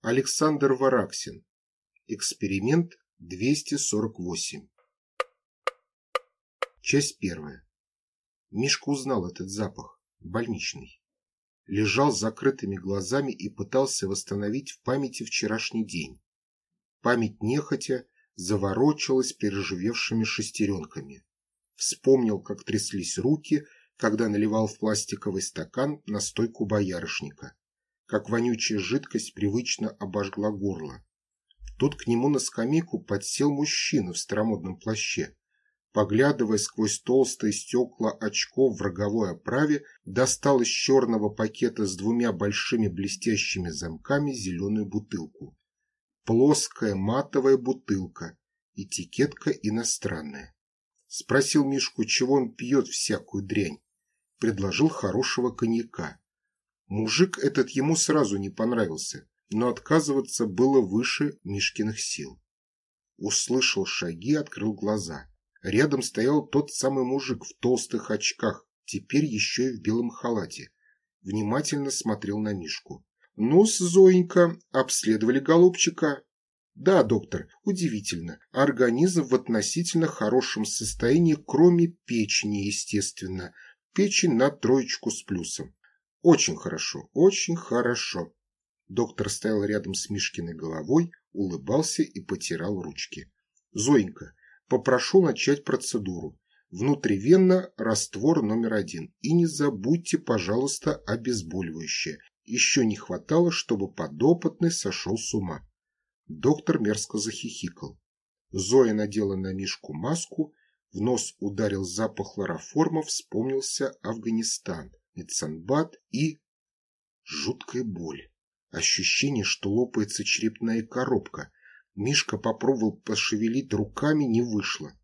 Александр Вараксин. Эксперимент 248. Часть первая. Мишка узнал этот запах, больничный. Лежал с закрытыми глазами и пытался восстановить в памяти вчерашний день. Память нехотя заворочилась переживевшими шестеренками. Вспомнил, как тряслись руки, когда наливал в пластиковый стакан настойку боярышника, как вонючая жидкость привычно обожгла горло. Тут к нему на скамейку подсел мужчина в старомодном плаще. Поглядывая сквозь толстые стекла очков в роговой оправе, достал из черного пакета с двумя большими блестящими замками зеленую бутылку. Плоская матовая бутылка, этикетка иностранная. Спросил Мишку, чего он пьет всякую дрянь. Предложил хорошего коньяка. Мужик этот ему сразу не понравился, но отказываться было выше Мишкиных сил. Услышал шаги, открыл глаза. Рядом стоял тот самый мужик в толстых очках, теперь еще и в белом халате. Внимательно смотрел на Мишку. ну Зоенька, обследовали голубчика?» Да, доктор, удивительно. Организм в относительно хорошем состоянии, кроме печени, естественно. Печень на троечку с плюсом. Очень хорошо, очень хорошо. Доктор стоял рядом с Мишкиной головой, улыбался и потирал ручки. Зоенька, попрошу начать процедуру. Внутривенно раствор номер один. И не забудьте, пожалуйста, обезболивающее. Еще не хватало, чтобы подопытный сошел с ума. Доктор мерзко захихикал. Зоя надела на Мишку маску, в нос ударил запах хлороформа, вспомнился Афганистан, Мецанбат и... Жуткая боль. Ощущение, что лопается черепная коробка. Мишка попробовал пошевелить руками, не вышло.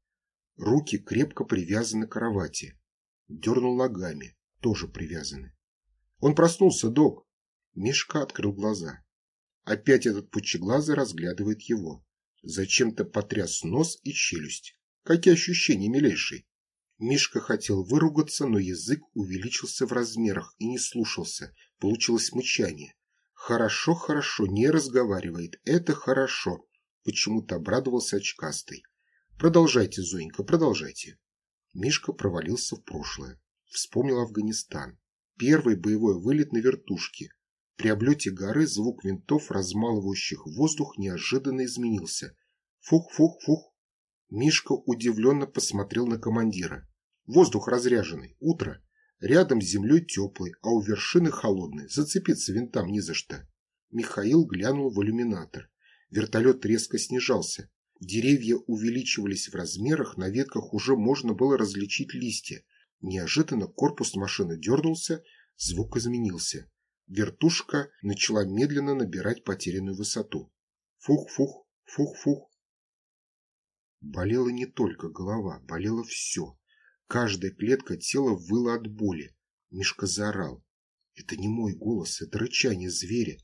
Руки крепко привязаны к кровати. Дернул ногами, тоже привязаны. Он проснулся, док. Мишка открыл глаза. Опять этот пучеглазый разглядывает его. Зачем-то потряс нос и челюсть. Какие ощущения, милейший? Мишка хотел выругаться, но язык увеличился в размерах и не слушался. Получилось мычание. «Хорошо, хорошо, не разговаривает. Это хорошо», — почему-то обрадовался очкастый. «Продолжайте, Зоенька, продолжайте». Мишка провалился в прошлое. Вспомнил Афганистан. Первый боевой вылет на вертушке. При облете горы звук винтов, размалывающих воздух, неожиданно изменился. Фух-фух-фух. Мишка удивленно посмотрел на командира. Воздух разряженный. Утро. Рядом с землей теплый, а у вершины холодный. Зацепиться винтам не за что. Михаил глянул в иллюминатор. Вертолет резко снижался. Деревья увеличивались в размерах, на ветках уже можно было различить листья. Неожиданно корпус машины дернулся, звук изменился. Вертушка начала медленно набирать потерянную высоту. Фух-фух, фух-фух. Болела не только голова, болело все. Каждая клетка тела выла от боли. Мишка заорал. Это не мой голос, это рычание зверя.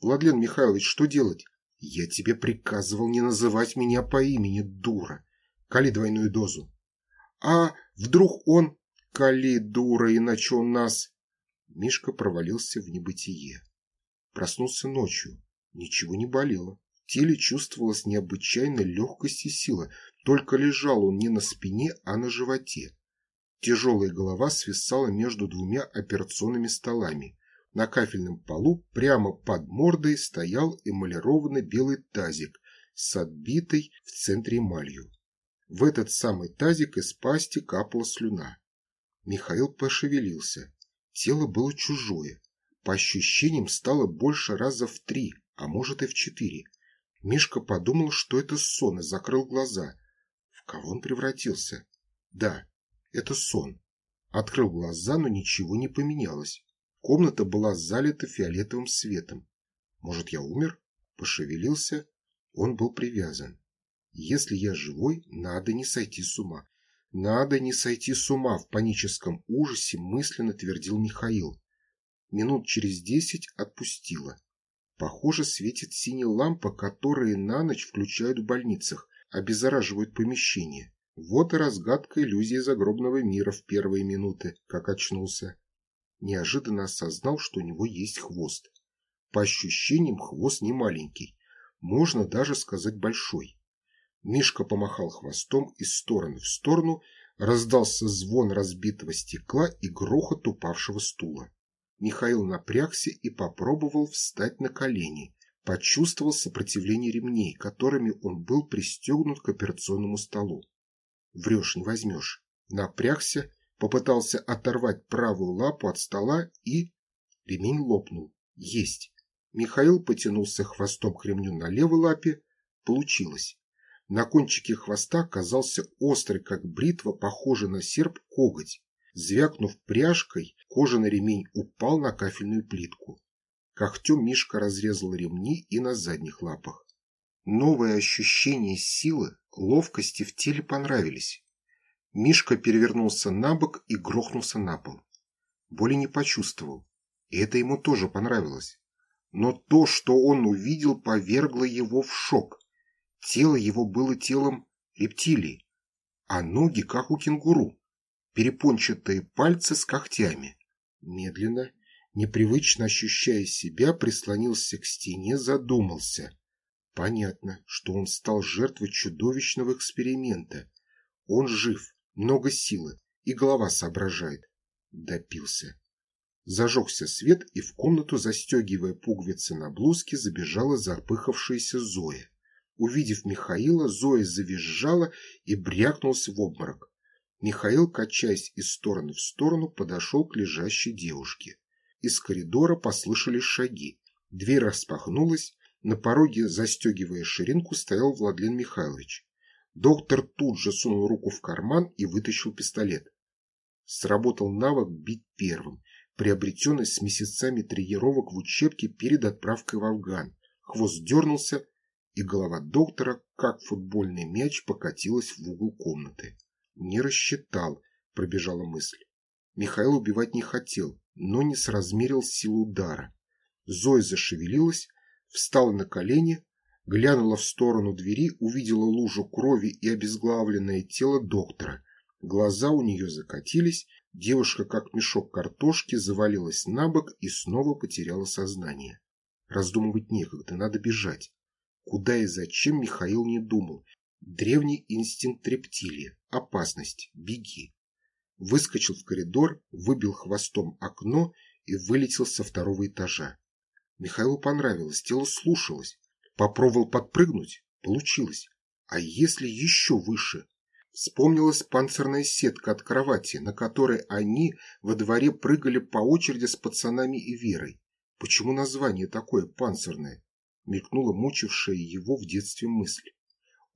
Владлен Михайлович, что делать? Я тебе приказывал не называть меня по имени, дура. Кали двойную дозу. А вдруг он... Кали, дура, иначе он нас... Мишка провалился в небытие. Проснулся ночью. Ничего не болело. Теле чувствовалась необычайная легкость и сила. Только лежал он не на спине, а на животе. Тяжелая голова свисала между двумя операционными столами. На кафельном полу прямо под мордой стоял эмалированный белый тазик с отбитой в центре эмалью. В этот самый тазик из пасти капала слюна. Михаил пошевелился. Тело было чужое. По ощущениям стало больше раза в три, а может и в четыре. Мишка подумал, что это сон, и закрыл глаза. В кого он превратился? Да, это сон. Открыл глаза, но ничего не поменялось. Комната была залита фиолетовым светом. Может, я умер? Пошевелился. Он был привязан. Если я живой, надо не сойти с ума. Надо не сойти с ума, в паническом ужасе мысленно твердил Михаил. Минут через десять отпустила. Похоже, светит синяя лампа, которые на ночь включают в больницах, обеззараживают помещение. Вот и разгадка иллюзии загробного мира в первые минуты, как очнулся. Неожиданно осознал, что у него есть хвост. По ощущениям, хвост не маленький, можно даже сказать большой. Мишка помахал хвостом из стороны в сторону, раздался звон разбитого стекла и грохот упавшего стула. Михаил напрягся и попробовал встать на колени, почувствовал сопротивление ремней, которыми он был пристегнут к операционному столу. Врешь, не возьмешь. Напрягся, попытался оторвать правую лапу от стола и... Ремень лопнул. Есть. Михаил потянулся хвостом к ремню на левой лапе. Получилось. На кончике хвоста оказался острый, как бритва, похожий на серп, коготь. Звякнув пряжкой, кожаный ремень упал на кафельную плитку. Когтем Мишка разрезал ремни и на задних лапах. Новые ощущения силы, ловкости в теле понравились. Мишка перевернулся на бок и грохнулся на пол. Боли не почувствовал, и это ему тоже понравилось. Но то, что он увидел, повергло его в шок. Тело его было телом рептилии, а ноги, как у кенгуру, перепончатые пальцы с когтями. Медленно, непривычно ощущая себя, прислонился к стене, задумался. Понятно, что он стал жертвой чудовищного эксперимента. Он жив, много силы, и голова соображает. Допился. Зажегся свет, и в комнату, застегивая пуговицы на блузке, забежала запыхавшаяся Зоя. Увидев Михаила, Зоя завизжала и брякнулась в обморок. Михаил, качаясь из стороны в сторону, подошел к лежащей девушке. Из коридора послышались шаги. Дверь распахнулась. На пороге, застегивая ширинку, стоял Владлен Михайлович. Доктор тут же сунул руку в карман и вытащил пистолет. Сработал навык бить первым, приобретенный с месяцами тренировок в учебке перед отправкой в Афган. Хвост дернулся, и голова доктора, как футбольный мяч, покатилась в угол комнаты. Не рассчитал, пробежала мысль. Михаил убивать не хотел, но не соразмерил силу удара. Зоя зашевелилась, встала на колени, глянула в сторону двери, увидела лужу крови и обезглавленное тело доктора. Глаза у нее закатились, девушка, как мешок картошки, завалилась на бок и снова потеряла сознание. Раздумывать некогда, надо бежать. Куда и зачем Михаил не думал. Древний инстинкт рептилии. Опасность. Беги. Выскочил в коридор, выбил хвостом окно и вылетел со второго этажа. Михаилу понравилось, тело слушалось. Попробовал подпрыгнуть. Получилось. А если еще выше? Вспомнилась панцирная сетка от кровати, на которой они во дворе прыгали по очереди с пацанами и Верой. Почему название такое панцирное? мелькнула мучившая его в детстве мысль.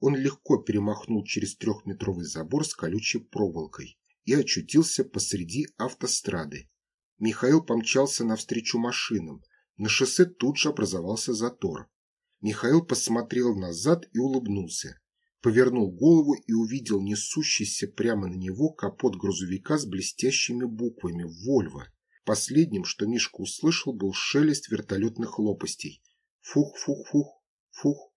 Он легко перемахнул через трехметровый забор с колючей проволокой и очутился посреди автострады. Михаил помчался навстречу машинам. На шоссе тут же образовался затор. Михаил посмотрел назад и улыбнулся. Повернул голову и увидел несущийся прямо на него капот грузовика с блестящими буквами «Вольво». Последним, что Мишка услышал, был шелест вертолетных лопастей – Фух-фух-фух, фух.